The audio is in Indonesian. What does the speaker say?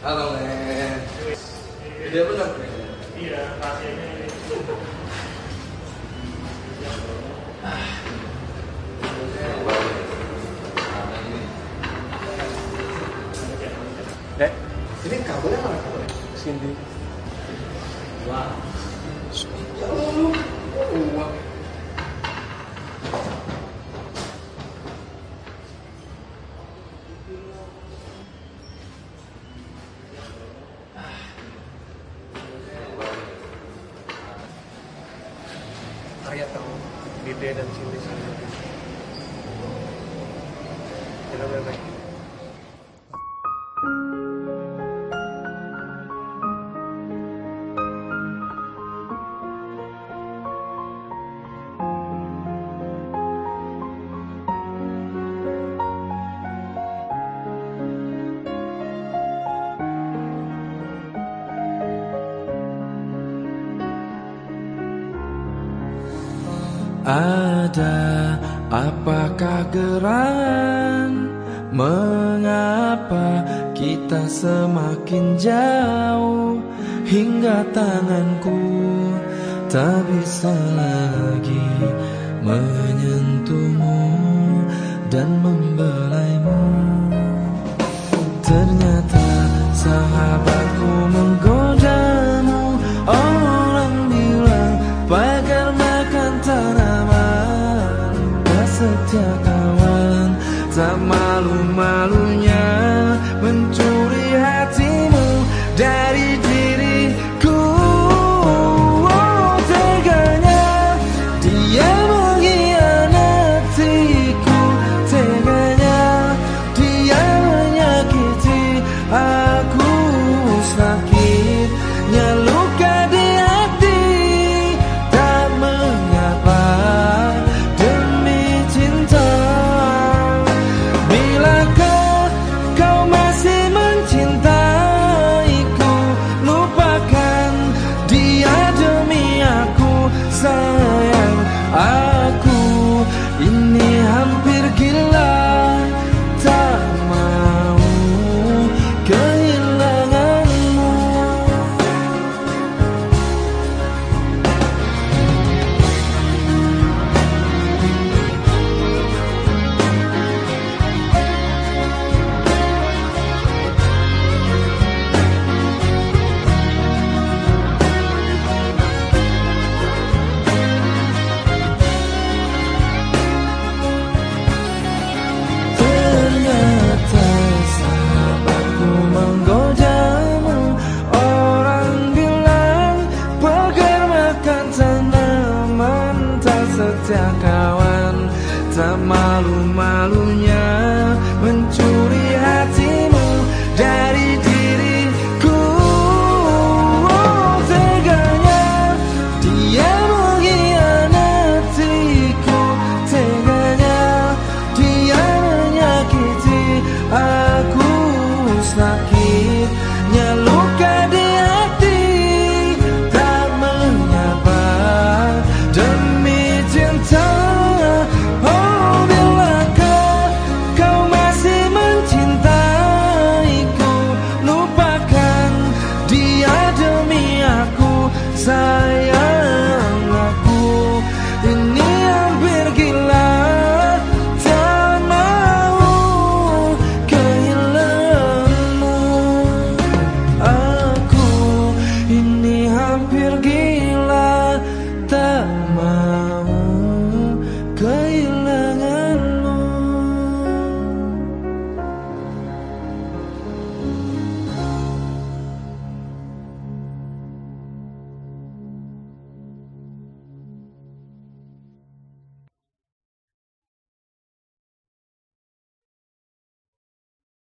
Halo men. Dia benar. Iya, ini. Dek, Ini kabelnya mana kabelnya? Wah. Ya. Oh, tahu Dede dan sama. Kita baik Ada apakah gerangan Mengapa kita semakin jauh? Hingga tanganku tak bisa lagi Menyentuhmu dan membelaimu. Ternyata sahabatku menggodamu setiap kawan. Tak malu-malunya mencuri hatimu dan bocah kawan Tak malu-malunya mencuri hatimu dari diriku. Oh, Teganya dia mengkhianatiku. Teganya dia menyakiti aku. Sakit